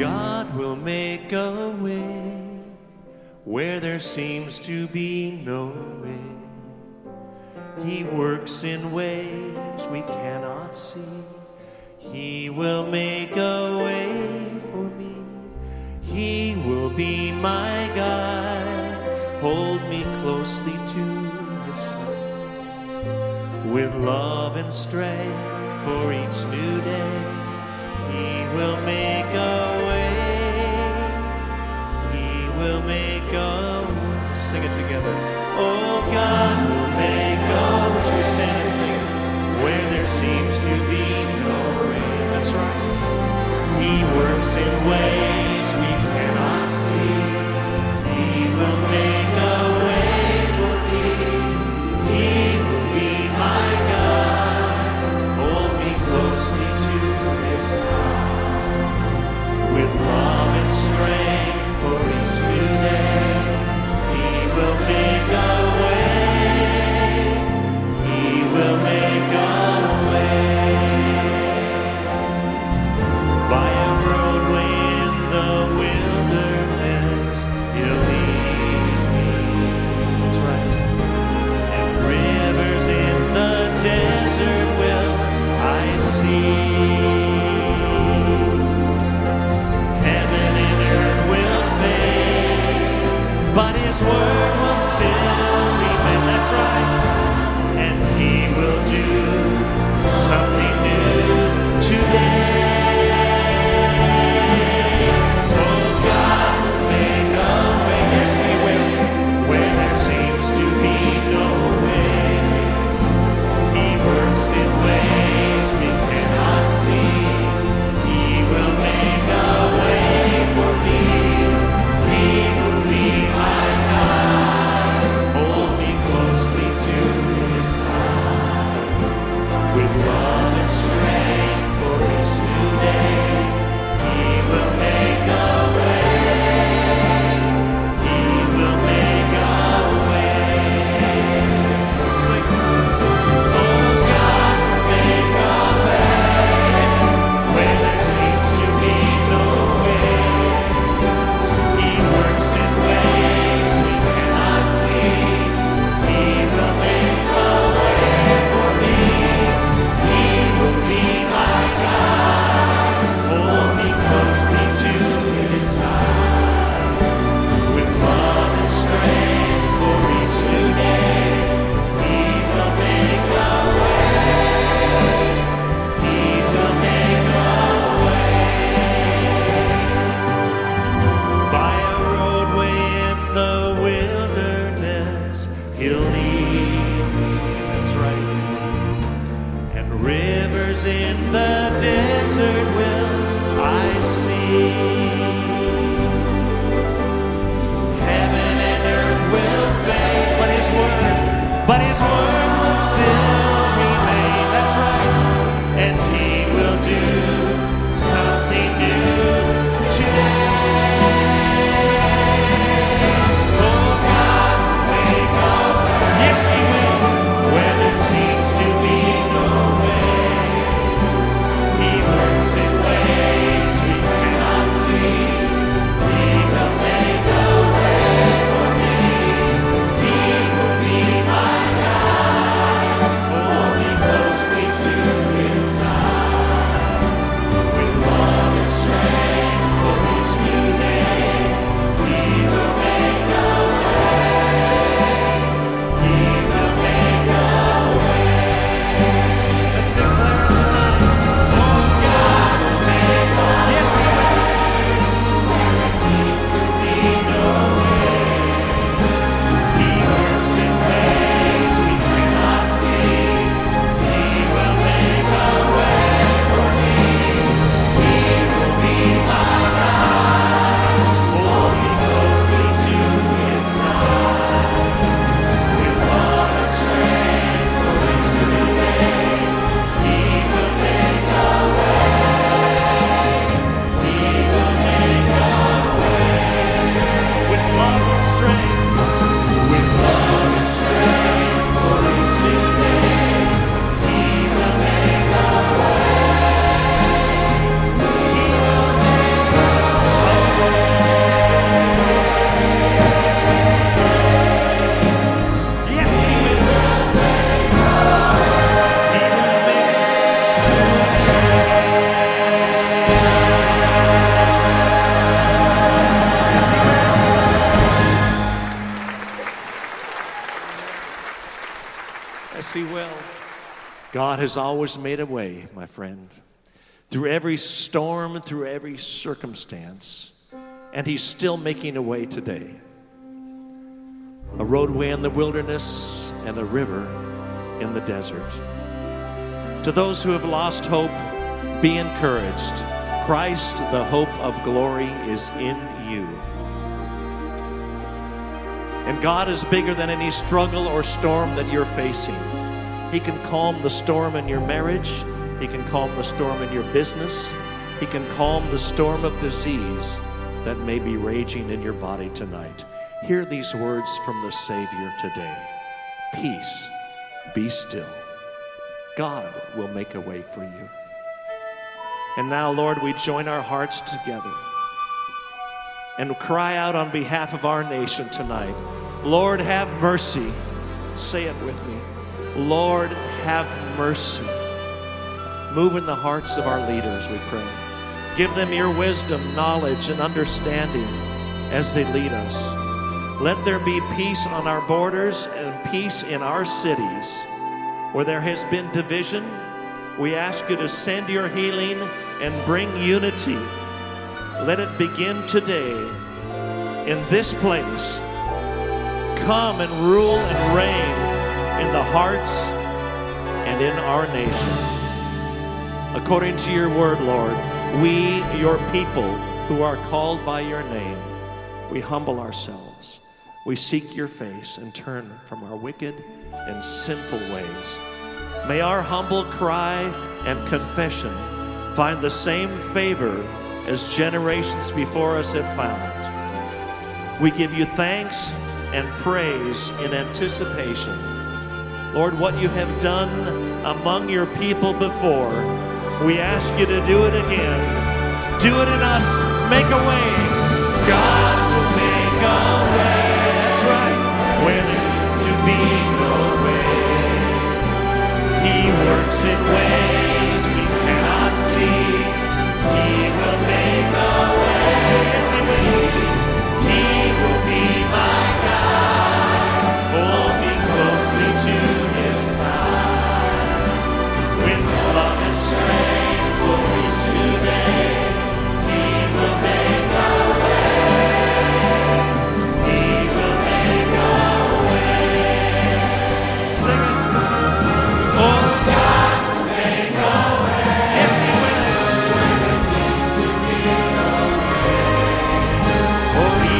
God will make a way where there seems to be no way. He works in ways we cannot see. He will make a way for me. He will be my guide. Hold me closely to his side. With love and strength for each new day, he will make sing it together. Oh God, who may go as we stand and sing it, where there seems to be no rain. That's right. He works in ways. in the desert will I see. Heaven and earth will fade, but His word, but His word. God has always made a way, my friend, through every storm, through every circumstance, and He's still making a way today. A roadway in the wilderness and a river in the desert. To those who have lost hope, be encouraged. Christ, the hope of glory, is in you. And God is bigger than any struggle or storm that you're facing. He can calm the storm in your marriage, He can calm the storm in your business, He can calm the storm of disease that may be raging in your body tonight. Hear these words from the Savior today Peace, be still. God will make a way for you. And now, Lord, we join our hearts together and cry out on behalf of our nation tonight Lord, have mercy. Say it with me. Lord, have mercy. Move in the hearts of our leaders, we pray. Give them your wisdom, knowledge, and understanding as they lead us. Let there be peace on our borders and peace in our cities. Where there has been division, we ask you to send your healing and bring unity. Let it begin today in this place. Come and rule and reign in the hearts and in our nation. According to your word, Lord, we, your people who are called by your name, we humble ourselves. We seek your face and turn from our wicked and sinful ways. May our humble cry and confession find the same favor as generations before us have found. We give you thanks and praise in anticipation. Lord, what you have done among your people before, we ask you to do it again. Do it in us. Make a way. God will make a way. That's right. Where there seems to be Oh,